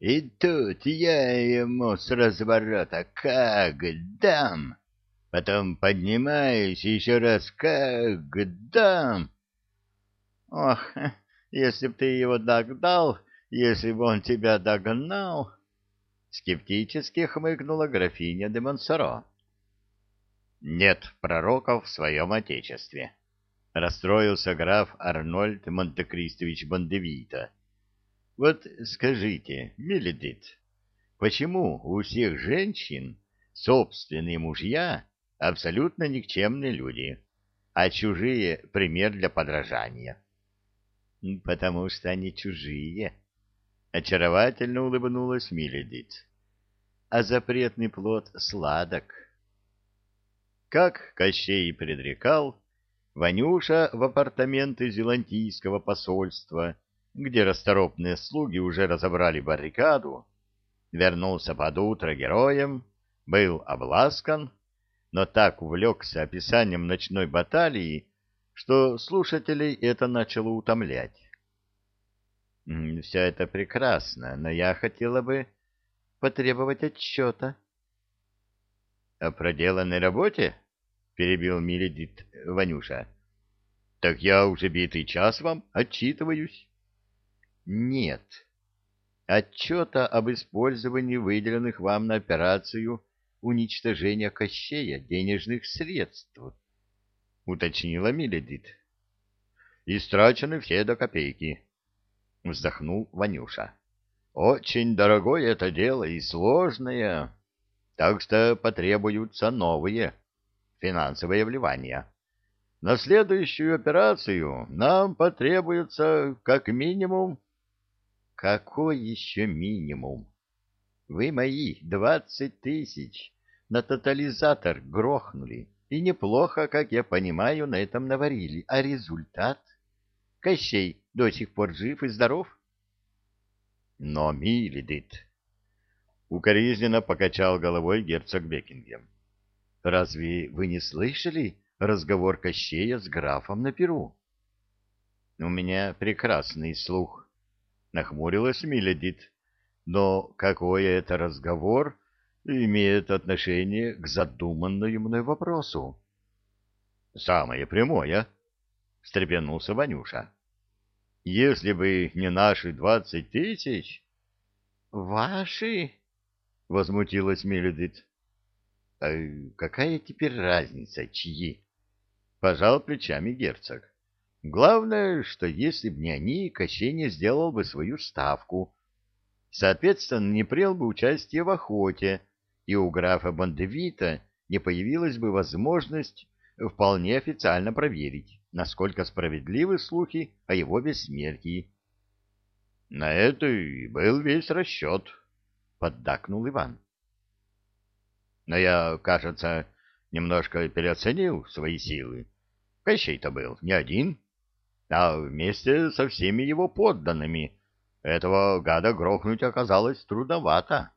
И тут я ему с разворота как дам, потом поднимаюсь еще раз как дам. Ох, если б ты его догнал, если бы он тебя догнал, скептически хмыкнула графиня де Монсоро. Нет пророков в своем отечестве, расстроился граф Арнольд Монтекристович Бондевита. Вот скажите, Меледит, почему у всех женщин собственные мужья абсолютно никчемные люди, а чужие — пример для подражания? — Потому что они чужие. Очаровательно улыбнулась Миледит. А запретный плод сладок. Как Кощей предрекал, Ванюша в апартаменты зелантийского посольства — где расторопные слуги уже разобрали баррикаду, вернулся под утро героем, был обласкан, но так увлекся описанием ночной баталии, что слушателей это начало утомлять. «Все это прекрасно, но я хотела бы потребовать отчета». «О проделанной работе?» — перебил Миледит Ванюша. «Так я уже битый час вам отчитываюсь». Нет. Отчета об использовании выделенных вам на операцию уничтожения Кощея денежных средств, уточнила Миледит. Истрачены все до копейки, вздохнул Ванюша. Очень дорогое это дело и сложное, так что потребуются новые финансовые вливания. На следующую операцию нам потребуется как минимум какой еще минимум? Вы мои двадцать тысяч на тотализатор грохнули, и неплохо, как я понимаю, на этом наварили. А результат? Кощей до сих пор жив и здоров? Но Миледит... Укоризненно покачал головой герцог Бекингем. Разве вы не слышали разговор Кощея с графом на Перу? У меня прекрасный слух, Нахмурилась Миледит. Но какой это разговор имеет отношение к задуманному мной вопросу? Самое прямое, встрепенулся Ванюша. Если бы не наши двадцать тысяч... Ваши? Возмутилась Миледит. А какая теперь разница, чьи? Пожал плечами герцог. Главное, что если б не они, Кощей сделал бы свою ставку. Соответственно, не принял бы участие в охоте, и у графа Бондевита не появилась бы возможность вполне официально проверить, насколько справедливы слухи о его бессмертии. — На это и был весь расчет, — поддакнул Иван. — Но я, кажется, немножко переоценил свои силы. Кощей-то был не один а вместе со всеми его подданными. Этого гада грохнуть оказалось трудновато.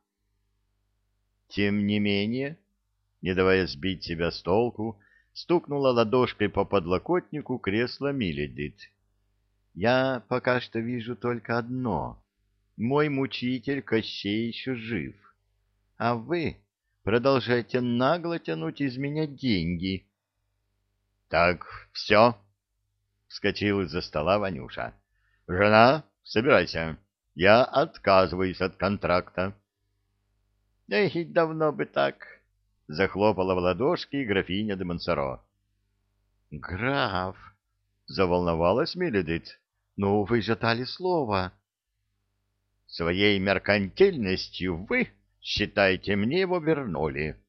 Тем не менее, не давая сбить себя с толку, стукнула ладошкой по подлокотнику кресла Миледит. «Я пока что вижу только одно. Мой мучитель Кощей еще жив. А вы продолжаете нагло тянуть из меня деньги». «Так, все», вскочил из-за стола Ванюша. — Жена, собирайся. Я отказываюсь от контракта. — Да и давно бы так, — захлопала в ладошки графиня де Монсоро. — Граф, — заволновалась Миледит, — ну вы же дали слово. — Своей меркантильностью вы, считайте, мне его вернули.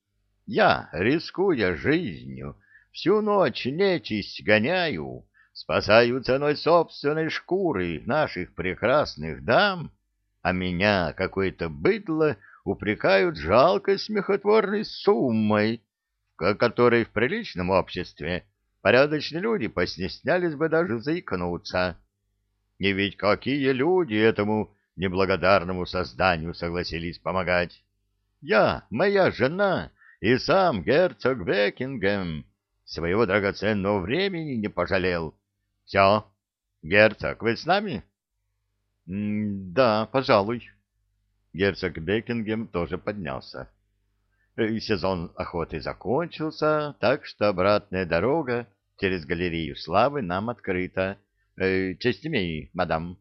Я, рискуя жизнью, всю ночь нечисть гоняю, спасаю ценой собственной шкуры наших прекрасных дам, а меня какое-то быдло упрекают жалкой смехотворной суммой, к которой в приличном обществе порядочные люди постеснялись бы даже заикнуться. И ведь какие люди этому неблагодарному созданию согласились помогать? Я, моя жена и сам герцог Бекингем своего драгоценного времени не пожалел, — Все. Герцог, вы с нами? — Да, пожалуй. Герцог Бекингем тоже поднялся. Э, сезон охоты закончился, так что обратная дорога через галерею славы нам открыта. Э, честь имею, мадам.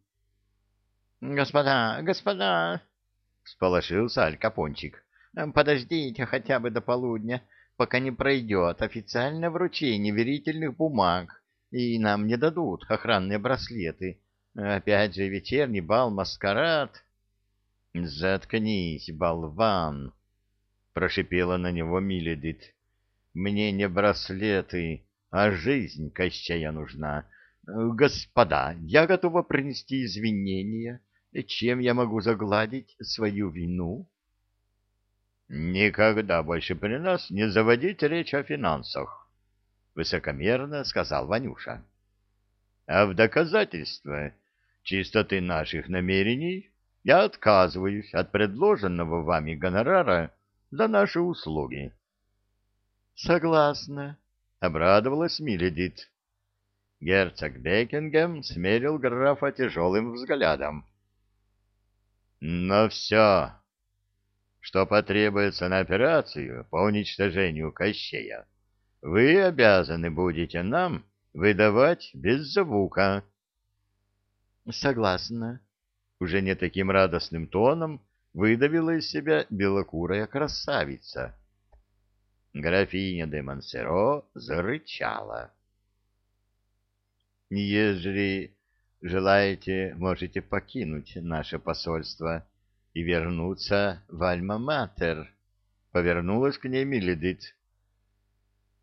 — Господа, господа! — сполошился Аль Капончик. — Подождите хотя бы до полудня, пока не пройдет официальное вручение верительных бумаг, и нам не дадут охранные браслеты. Опять же вечерний бал-маскарад. — Заткнись, болван! — прошипела на него Миледит. — Мне не браслеты, а жизнь Кощея нужна. Господа, я готова принести извинения. Чем я могу загладить свою вину? — Никогда больше при нас не заводить речь о финансах, — высокомерно сказал Ванюша. — А в доказательство чистоты наших намерений я отказываюсь от предложенного вами гонорара за наши услуги. — Согласна, — обрадовалась Миледит. Герцог Бекингем смерил графа тяжелым взглядом. — Но все, что потребуется на операцию по уничтожению Кощея, вы обязаны будете нам выдавать без звука. — Согласна. Уже не таким радостным тоном выдавила из себя белокурая красавица. Графиня де Монсеро зарычала. — Ежели желаете, можете покинуть наше посольство и вернуться в Альма-Матер, — повернулась к ней Миледит. —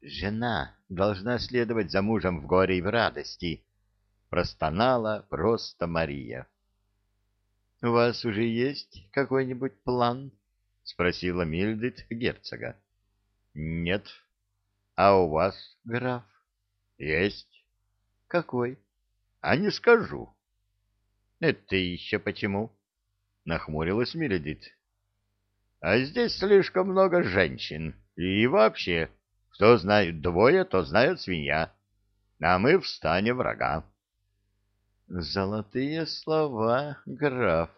Жена должна следовать за мужем в горе и в радости, простонала просто Мария. — У вас уже есть какой-нибудь план? — спросила Мильдит герцога. — Нет. — А у вас, граф? — Есть. — Какой? — А не скажу. — Это еще почему? — нахмурилась Мильдит. — А здесь слишком много женщин. И вообще, что знают двое, то знают свинья. А мы в стане врага. Золотые слова, граф.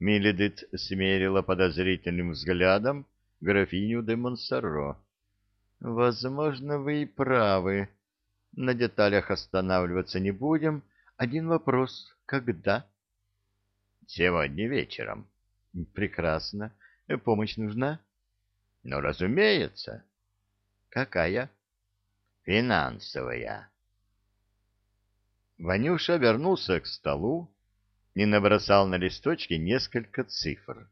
Миледит смерила подозрительным взглядом графиню де Монсоро. Возможно, вы и правы. На деталях останавливаться не будем. Один вопрос. Когда? Сегодня вечером. Прекрасно. Помощь нужна? Ну, разумеется. Какая? Финансовая. Ванюша вернулся к столу и набросал на листочке несколько цифр.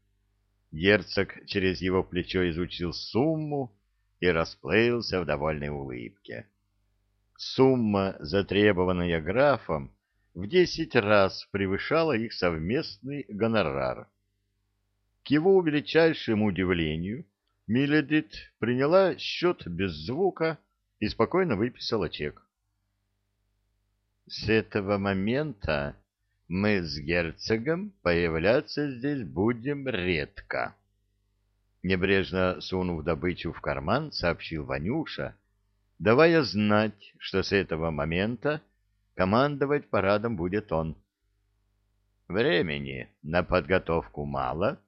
Герцог через его плечо изучил сумму и расплылся в довольной улыбке. Сумма, затребованная графом, в десять раз превышала их совместный гонорар. К его величайшему удивлению, Миледит приняла счет без звука и спокойно выписала чек. С этого момента мы с герцогом появляться здесь будем редко. Небрежно сунув добычу в карман, сообщил Ванюша, давая знать, что с этого момента командовать парадом будет он. Времени на подготовку мало,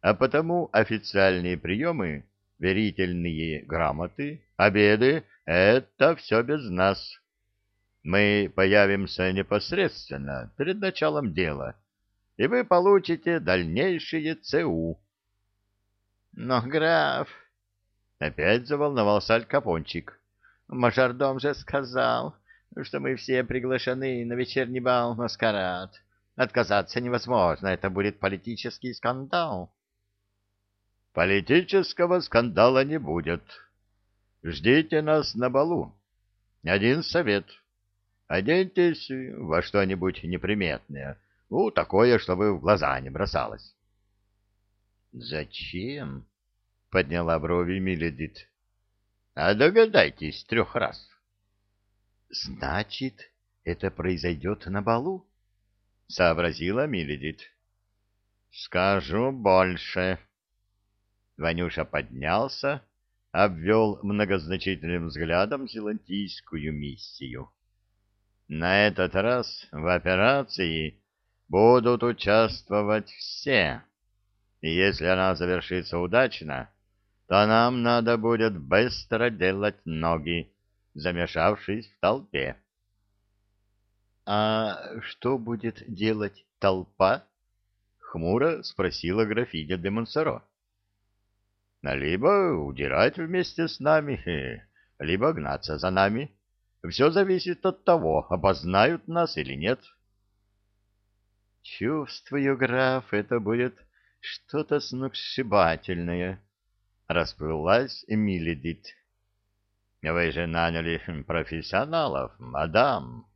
а потому официальные приемы, верительные грамоты, обеды — это все без нас. Мы появимся непосредственно перед началом дела, и вы получите дальнейшие ЦУ. Но, граф, опять заволновался Алькапончик. Мажордом же сказал, что мы все приглашены на вечерний бал-маскарад. Отказаться невозможно, это будет политический скандал. Политического скандала не будет. Ждите нас на балу. Один совет — Оденьтесь во что-нибудь неприметное, ну, такое, чтобы в глаза не бросалось. — Зачем? — подняла брови Миледит. — А догадайтесь трех раз. — Значит, это произойдет на балу? — сообразила Миледит. — Скажу больше. Ванюша поднялся, обвел многозначительным взглядом зелантийскую миссию. На этот раз в операции будут участвовать все. И если она завершится удачно, то нам надо будет быстро делать ноги, замешавшись в толпе. — А что будет делать толпа? — хмуро спросила графиня де Монсоро. — Либо удирать вместе с нами, либо гнаться за нами. Все зависит от того, опознают нас или нет. — Чувствую, граф, это будет что-то сногсшибательное, — расплылась Эмилидит. — Вы же наняли профессионалов, мадам,